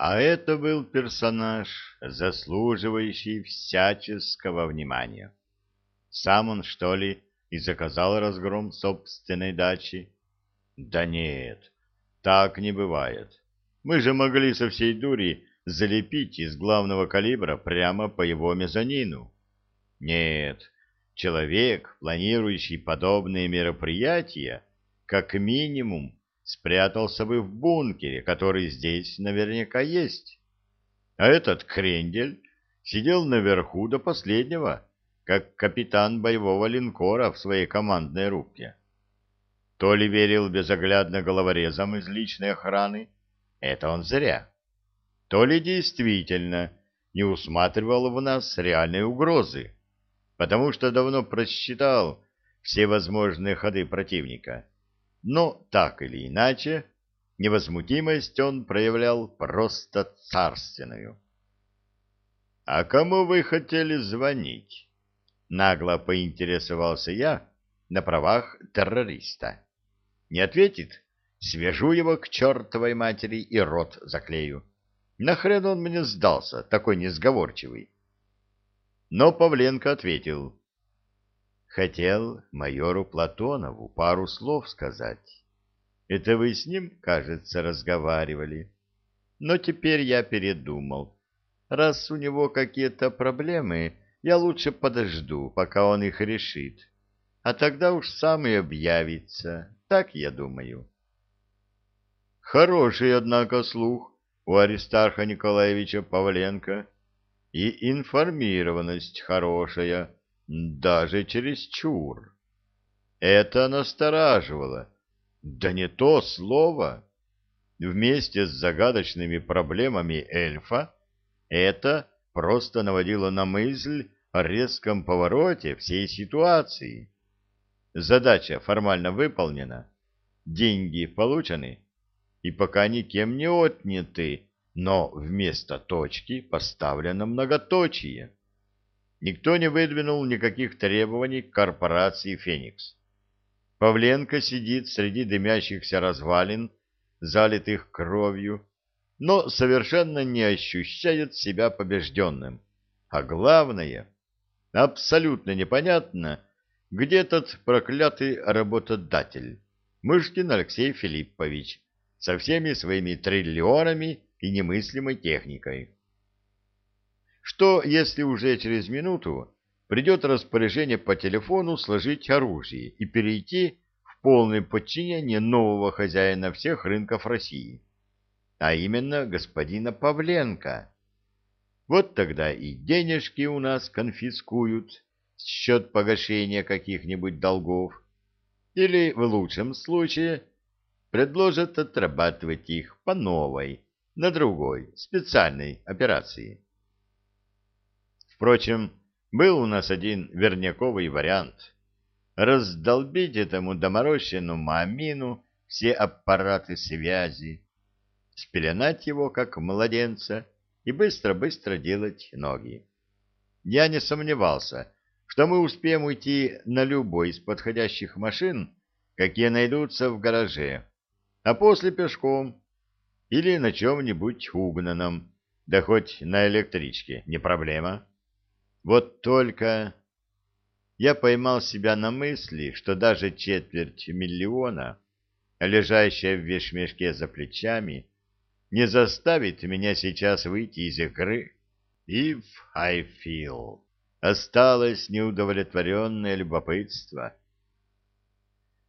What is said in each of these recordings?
А это был персонаж, заслуживающий всяческого внимания. Сам он, что ли, и заказал разгром собственной дачи? Да нет, так не бывает. Мы же могли со всей дури залепить из главного калибра прямо по его мезонину. Нет, человек, планирующий подобные мероприятия, как минимум спрятался бы в бункере, который здесь наверняка есть. А этот крендель сидел наверху до последнего, как капитан боевого линкора в своей командной рубке. То ли верил безоглядно головорезам из личной охраны, это он зря, то ли действительно не усматривал в нас реальной угрозы, потому что давно просчитал все возможные ходы противника. Но так или иначе, невозмутимость он проявлял просто царственную. — А кому вы хотели звонить? — нагло поинтересовался я на правах террориста. — Не ответит? Свяжу его к чертовой матери и рот заклею. Нахрен он мне сдался, такой несговорчивый? Но Павленко ответил. Хотел майору Платонову пару слов сказать. Это вы с ним, кажется, разговаривали. Но теперь я передумал. Раз у него какие-то проблемы, я лучше подожду, пока он их решит. А тогда уж сам и объявится. Так я думаю. Хороший, однако, слух у Аристарха Николаевича Павленко. И информированность хорошая, даже чересчур. Это настораживало. Да не то слово. Вместе с загадочными проблемами эльфа это просто наводило на мысль о резком повороте всей ситуации. Задача формально выполнена, деньги получены, и пока никем не отняты, но вместо точки поставлено многоточие. Никто не выдвинул никаких требований к корпорации «Феникс». Павленко сидит среди дымящихся развалин, залитых кровью, но совершенно не ощущает себя побежденным. А главное, абсолютно непонятно, где тот проклятый работодатель, Мышкин Алексей Филиппович, со всеми своими триллионами и немыслимой техникой. Что, если уже через минуту придет распоряжение по телефону сложить оружие и перейти в полное подчинение нового хозяина всех рынков России, а именно господина Павленко? Вот тогда и денежки у нас конфискуют с счет погашения каких-нибудь долгов, или, в лучшем случае, предложат отрабатывать их по новой, на другой, специальной операции. Впрочем, был у нас один верняковый вариант. Раздолбить этому доморощенному амину все аппараты связи, спеленать его, как младенца, и быстро-быстро делать ноги. Я не сомневался, что мы успеем уйти на любой из подходящих машин, какие найдутся в гараже, а после пешком или на чем-нибудь угнанном, да хоть на электричке, не проблема. Вот только я поймал себя на мысли, что даже четверть миллиона, лежащая в вешмешке за плечами, не заставит меня сейчас выйти из игры. If I feel. Осталось неудовлетворенное любопытство.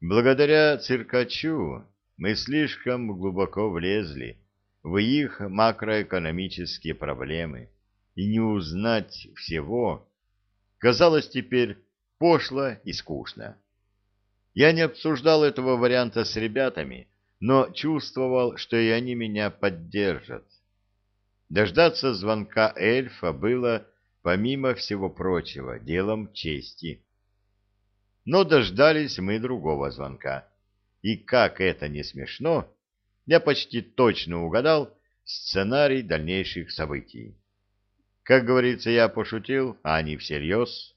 Благодаря циркачу мы слишком глубоко влезли в их макроэкономические проблемы, и не узнать всего казалось теперь пошло и скучно. Я не обсуждал этого варианта с ребятами, но чувствовал, что и они меня поддержат. Дождаться звонка эльфа было, помимо всего прочего, делом чести. Но дождались мы другого звонка и, как это не смешно, я почти точно угадал сценарий дальнейших событий. Как говорится, я пошутил, а они всерьез.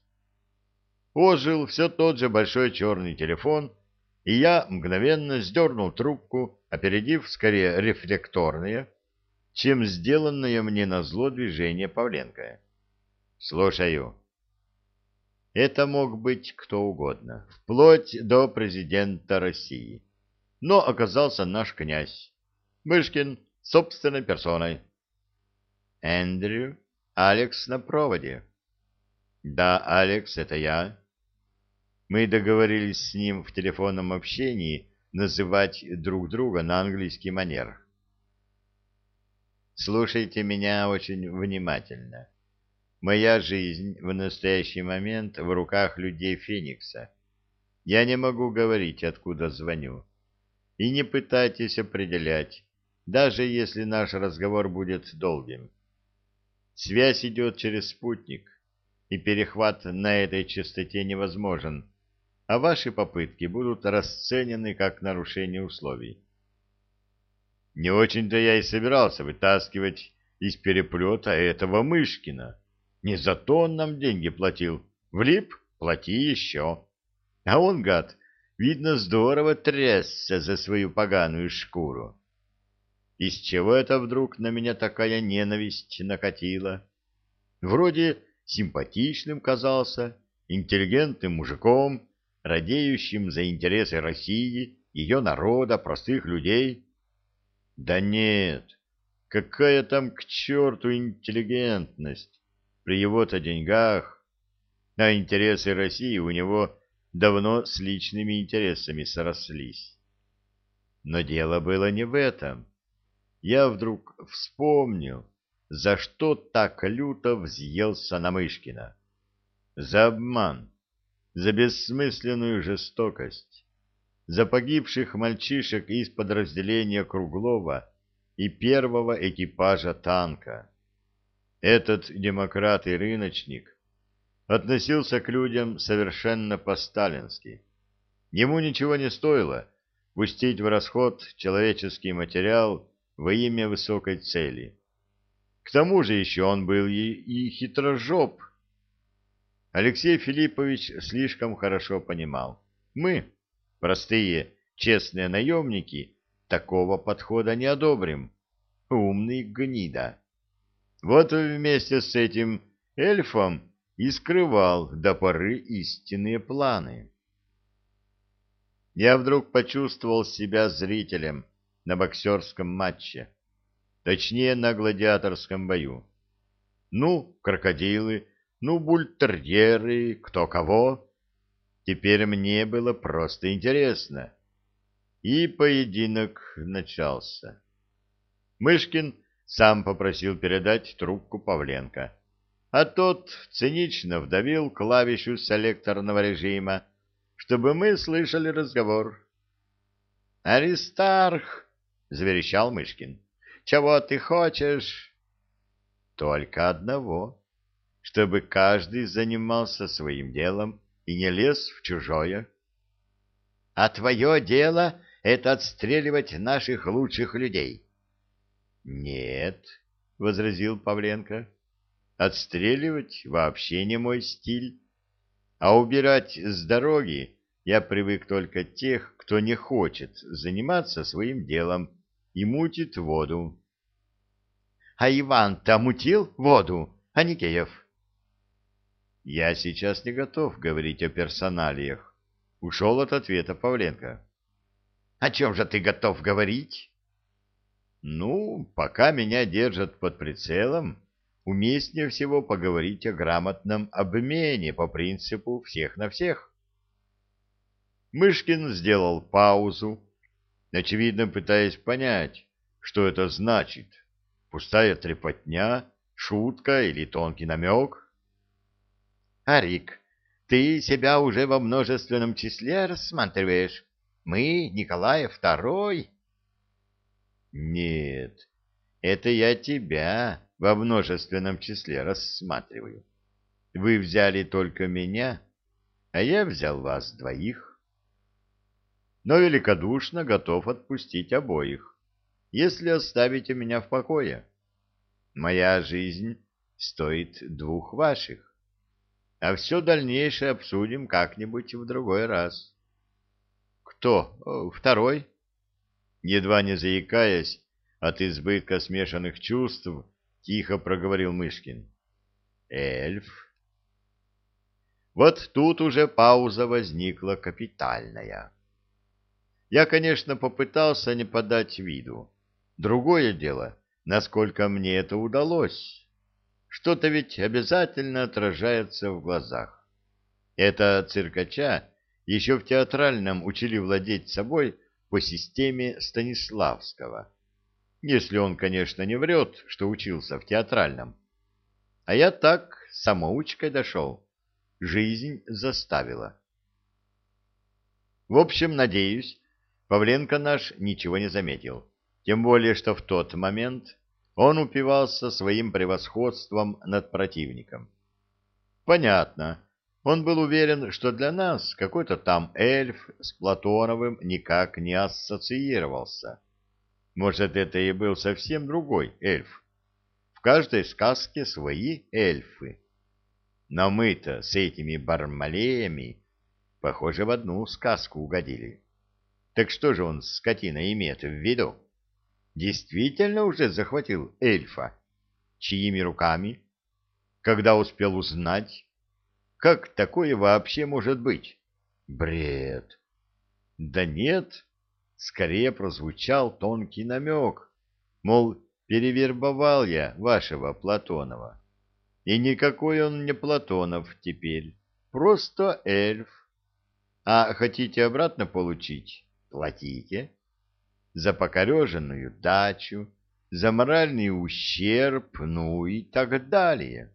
Ожил все тот же большой черный телефон, и я мгновенно сдернул трубку, опередив скорее рефлекторные, чем сделанное мне на зло движение Павленко. Слушаю. Это мог быть кто угодно, вплоть до президента России. Но оказался наш князь, Мышкин, собственной персоной. Эндрю, Алекс на проводе. Да, Алекс, это я. Мы договорились с ним в телефонном общении называть друг друга на английский манер. Слушайте меня очень внимательно. Моя жизнь в настоящий момент в руках людей Феникса. Я не могу говорить, откуда звоню. И не пытайтесь определять, даже если наш разговор будет долгим. Связь идет через спутник, и перехват на этой частоте невозможен, а ваши попытки будут расценены как нарушение условий. Не очень-то я и собирался вытаскивать из переплета этого Мышкина. Не за то он нам деньги платил. Влип — плати еще. А он, гад, видно, здорово трясся за свою поганую шкуру. Из чего это вдруг на меня такая ненависть накатила? Вроде симпатичным казался, интеллигентным мужиком, радеющим за интересы России, ее народа, простых людей. Да нет, какая там к черту интеллигентность при его-то деньгах, а интересы России у него давно с личными интересами срослись. Но дело было не в этом. Я вдруг вспомнил, за что так люто взъелся на Мышкина. За обман за бессмысленную жестокость, за погибших мальчишек из подразделения Круглова и первого экипажа танка. Этот демократ и рыночник относился к людям совершенно по-сталински. Ему ничего не стоило пустить в расход человеческий материал во имя высокой цели. К тому же еще он был и, и хитрожоп, Алексей Филиппович слишком хорошо понимал. Мы, простые, честные наемники, такого подхода не одобрим. Умный гнида. Вот вместе с этим эльфом и скрывал до поры истинные планы. Я вдруг почувствовал себя зрителем на боксерском матче, точнее на гладиаторском бою. Ну, крокодилы ну, бультерьеры, кто кого. Теперь мне было просто интересно. И поединок начался. Мышкин сам попросил передать трубку Павленко, а тот цинично вдавил клавишу селекторного режима, чтобы мы слышали разговор. «Аристарх!» — заверещал Мышкин. «Чего ты хочешь?» «Только одного чтобы каждый занимался своим делом и не лез в чужое. — А твое дело — это отстреливать наших лучших людей. — Нет, — возразил Павленко, — отстреливать вообще не мой стиль. А убирать с дороги я привык только тех, кто не хочет заниматься своим делом и мутит воду. — А Иван-то мутил воду, Аникеев? — я сейчас не готов говорить о персоналиях. Ушел от ответа Павленко. О чем же ты готов говорить? Ну, пока меня держат под прицелом, уместнее всего поговорить о грамотном обмене по принципу всех на всех. Мышкин сделал паузу, очевидно пытаясь понять, что это значит. Пустая трепотня, шутка или тонкий намек — Арик, ты себя уже во множественном числе рассматриваешь? Мы, Николай Второй? Нет, это я тебя во множественном числе рассматриваю. Вы взяли только меня, а я взял вас двоих. Но великодушно готов отпустить обоих, если оставите меня в покое. Моя жизнь стоит двух ваших а все дальнейшее обсудим как-нибудь в другой раз. — Кто? Второй? Едва не заикаясь, От избытка смешанных чувств тихо проговорил Мышкин. Эльф. Вот тут уже пауза возникла капитальная. Я, конечно, попытался не подать виду. Другое дело, насколько мне это удалось. Что-то ведь обязательно отражается в глазах. Это циркача еще в театральном учили владеть собой по системе Станиславского. Если он, конечно, не врет, что учился в театральном. А я так самоучкой дошел. Жизнь заставила. В общем, надеюсь, Павленко наш ничего не заметил. Тем более, что в тот момент он упивался своим превосходством над противником. Понятно. Он был уверен, что для нас какой-то там эльф с Платоновым никак не ассоциировался. Может, это и был совсем другой эльф. В каждой сказке свои эльфы. Но мы-то с этими бармалеями, похоже, в одну сказку угодили. Так что же он, скотина, имеет в виду? Действительно уже захватил эльфа? Чьими руками? Когда успел узнать? Как такое вообще может быть? Бред! Да нет, скорее прозвучал тонкий намек, мол, перевербовал я вашего Платонова. И никакой он не Платонов теперь, просто эльф. А хотите обратно получить? Платите. За покореженную дачу, за моральный ущерб, ну и так далее.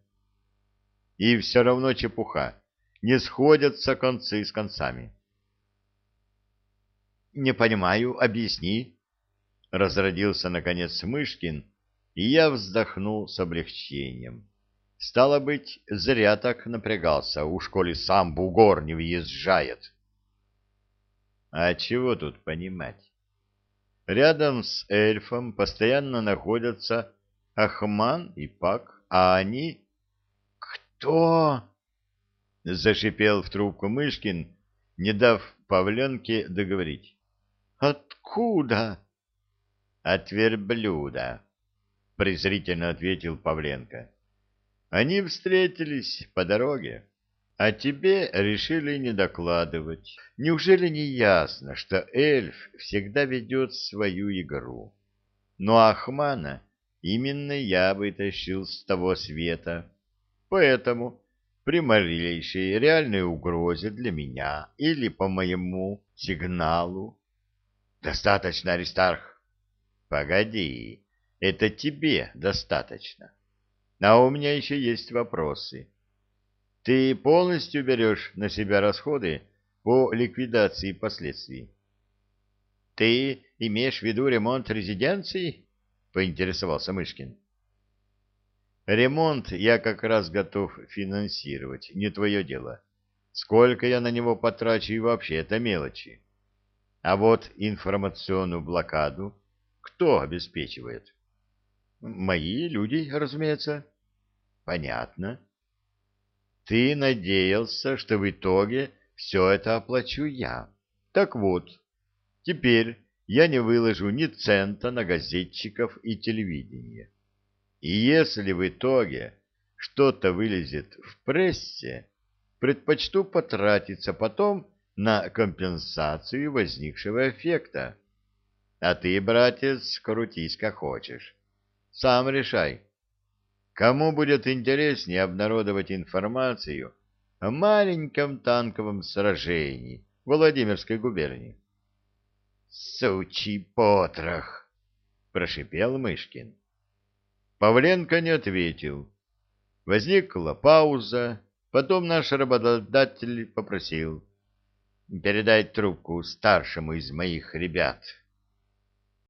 И все равно чепуха. Не сходятся концы с концами. «Не понимаю, объясни», — разродился, наконец, Мышкин, и я вздохнул с облегчением. Стало быть, зря так напрягался, у коли сам бугор не въезжает. А чего тут понимать? Рядом с эльфом постоянно находятся Ахман и Пак, а они... «Кто?» — зашипел в трубку Мышкин, не дав Павленке договорить. «Откуда?» «От верблюда», — презрительно ответил Павленко. Они встретились по дороге, а тебе решили не докладывать. Неужели не ясно, что эльф всегда ведет свою игру? Но Ахмана именно я вытащил с того света. Поэтому при малейшей реальной угрозе для меня или по моему сигналу... Достаточно, Аристарх. Погоди, это тебе достаточно. А у меня еще есть вопросы. Ты полностью берешь на себя расходы по ликвидации последствий? Ты имеешь в виду ремонт резиденции? Поинтересовался Мышкин. Ремонт я как раз готов финансировать, не твое дело. Сколько я на него потрачу и вообще это мелочи. А вот информационную блокаду кто обеспечивает? Мои люди, разумеется. Понятно. Ты надеялся, что в итоге все это оплачу я. Так вот, теперь я не выложу ни цента на газетчиков и телевидение. И если в итоге что-то вылезет в прессе, предпочту потратиться потом на компенсацию возникшего эффекта. А ты, братец, крутись как хочешь. Сам решай. Кому будет интереснее обнародовать информацию о маленьком танковом сражении в Владимирской губернии? «Сучий потрох!» — прошипел Мышкин. Павленко не ответил. Возникла пауза, потом наш работодатель попросил передать трубку старшему из моих ребят.